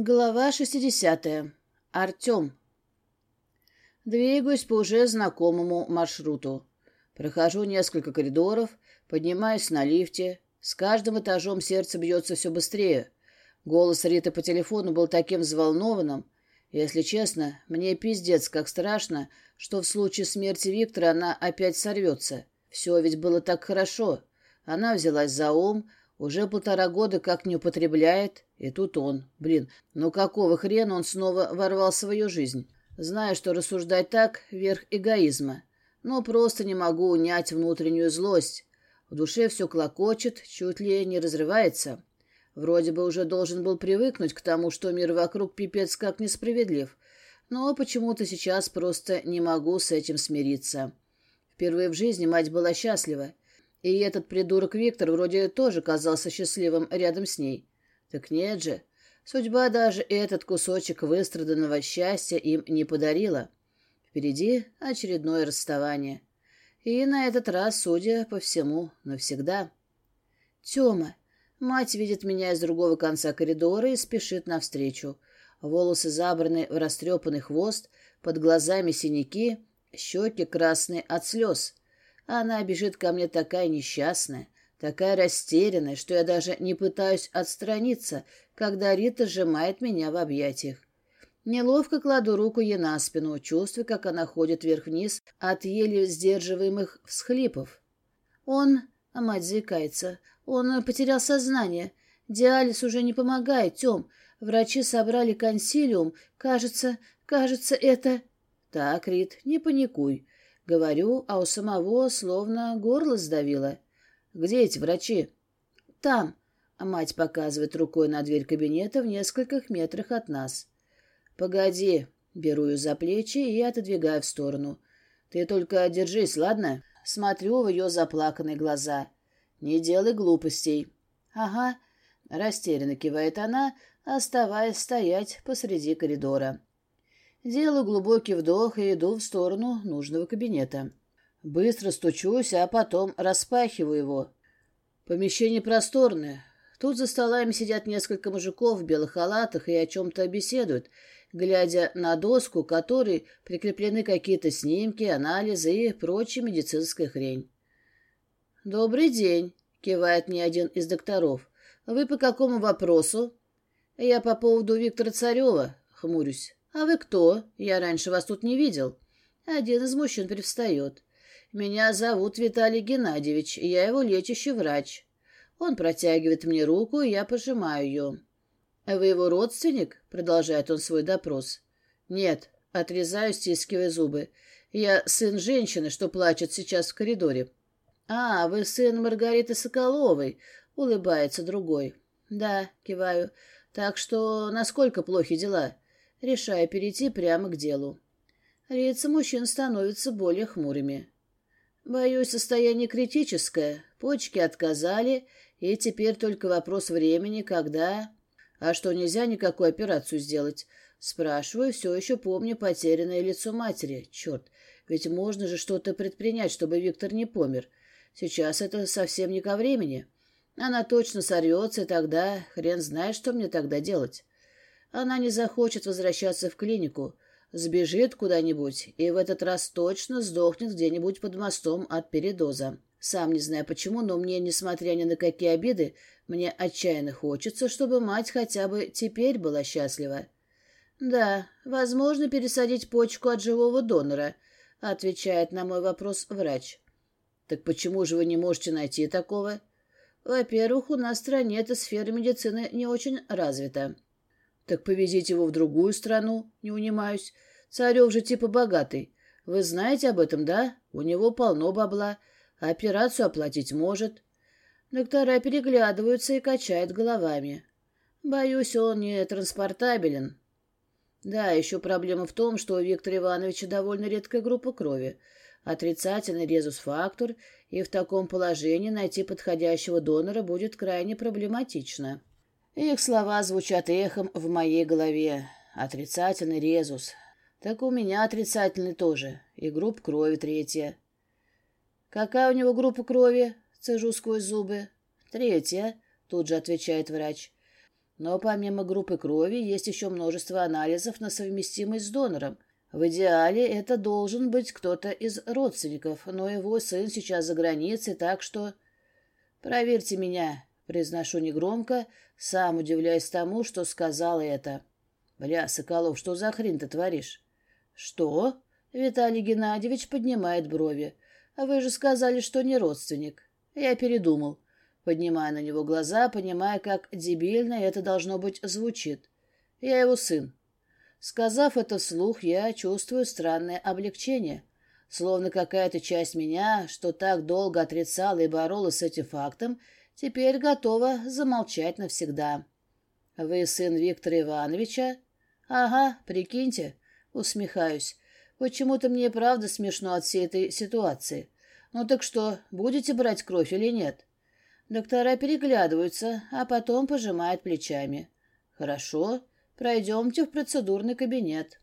Глава 60. Артем. Двигаюсь по уже знакомому маршруту. Прохожу несколько коридоров, поднимаюсь на лифте. С каждым этажом сердце бьется все быстрее. Голос Риты по телефону был таким взволнованным. Если честно, мне пиздец как страшно, что в случае смерти Виктора она опять сорвется. Все ведь было так хорошо. Она взялась за ум, уже полтора года как не употребляет, и тут он. Блин, ну какого хрена он снова ворвал свою жизнь? Знаю, что рассуждать так — верх эгоизма. Но просто не могу унять внутреннюю злость. В душе все клокочет, чуть ли не разрывается. Вроде бы уже должен был привыкнуть к тому, что мир вокруг пипец как несправедлив. Но почему-то сейчас просто не могу с этим смириться. Впервые в жизни мать была счастлива. И этот придурок Виктор вроде тоже казался счастливым рядом с ней. Так нет же, судьба даже этот кусочек выстраданного счастья им не подарила. Впереди очередное расставание. И на этот раз, судя по всему, навсегда. Тёма. Мать видит меня из другого конца коридора и спешит навстречу. Волосы забраны в растрепанный хвост, под глазами синяки, щеки красные от слез. Она бежит ко мне такая несчастная, такая растерянная, что я даже не пытаюсь отстраниться, когда Рита сжимает меня в объятиях. Неловко кладу руку ей на спину, чувствуя, как она ходит вверх-вниз от еле сдерживаемых всхлипов. Он, а мать заикается, он потерял сознание. Диализ уже не помогает, Тем. Врачи собрали консилиум. Кажется, кажется, это... Так, Рит, не паникуй. Говорю, а у самого словно горло сдавило. «Где эти врачи?» «Там», — а мать показывает рукой на дверь кабинета в нескольких метрах от нас. «Погоди», — беру ее за плечи и отодвигаю в сторону. «Ты только держись, ладно?» Смотрю в ее заплаканные глаза. «Не делай глупостей». «Ага», — растерянно кивает она, оставаясь стоять посреди коридора. Делаю глубокий вдох и иду в сторону нужного кабинета. Быстро стучусь, а потом распахиваю его. Помещение просторное. Тут за столами сидят несколько мужиков в белых халатах и о чем-то беседуют, глядя на доску, которой прикреплены какие-то снимки, анализы и прочая медицинская хрень. «Добрый день», — кивает мне один из докторов. «Вы по какому вопросу?» «Я по поводу Виктора Царева», — хмурюсь. «А вы кто? Я раньше вас тут не видел». Один из мужчин привстает. «Меня зовут Виталий Геннадьевич, я его лечащий врач». Он протягивает мне руку, и я пожимаю ее. «Вы его родственник?» — продолжает он свой допрос. «Нет», — отрезаю, стискивая зубы. «Я сын женщины, что плачет сейчас в коридоре». «А, вы сын Маргариты Соколовой», — улыбается другой. «Да», — киваю. «Так что насколько плохи дела?» решая перейти прямо к делу. Лица мужчин становятся более хмурыми. Боюсь, состояние критическое, почки отказали, и теперь только вопрос времени, когда... А что, нельзя никакую операцию сделать? Спрашиваю, все еще помню потерянное лицо матери. Черт, ведь можно же что-то предпринять, чтобы Виктор не помер. Сейчас это совсем не ко времени. Она точно сорвется, и тогда хрен знает, что мне тогда делать. Она не захочет возвращаться в клинику, сбежит куда-нибудь и в этот раз точно сдохнет где-нибудь под мостом от передоза. Сам не знаю почему, но мне, несмотря ни на какие обиды, мне отчаянно хочется, чтобы мать хотя бы теперь была счастлива. «Да, возможно пересадить почку от живого донора», — отвечает на мой вопрос врач. «Так почему же вы не можете найти такого?» «Во-первых, у нас в стране эта сфера медицины не очень развита». Так повезите его в другую страну, не унимаюсь. Царев же типа богатый. Вы знаете об этом, да? У него полно бабла. Операцию оплатить может. Доктора переглядываются и качают головами. Боюсь, он не транспортабелен. Да, еще проблема в том, что у Виктора Ивановича довольно редкая группа крови. Отрицательный резус-фактор, и в таком положении найти подходящего донора будет крайне проблематично. Их слова звучат эхом в моей голове. Отрицательный резус. Так у меня отрицательный тоже. И группа крови третья. Какая у него группа крови? Цежу сквозь зубы. Третья, тут же отвечает врач. Но помимо группы крови есть еще множество анализов на совместимость с донором. В идеале это должен быть кто-то из родственников, но его сын сейчас за границей, так что... Проверьте меня, произношу негромко, сам удивляясь тому, что сказала это. Бля, Соколов, что за хрень ты творишь? Что? Виталий Геннадьевич поднимает брови. А вы же сказали, что не родственник. Я передумал поднимая на него глаза, понимая, как дебильно это должно быть звучит. Я его сын. Сказав это вслух, я чувствую странное облегчение, словно какая-то часть меня, что так долго отрицала и боролась с этим фактом, теперь готова замолчать навсегда. «Вы сын Виктора Ивановича?» «Ага, прикиньте», — усмехаюсь. «Почему-то мне правда смешно от всей этой ситуации. Ну так что, будете брать кровь или нет?» Доктора переглядываются, а потом пожимают плечами. «Хорошо, пройдемте в процедурный кабинет».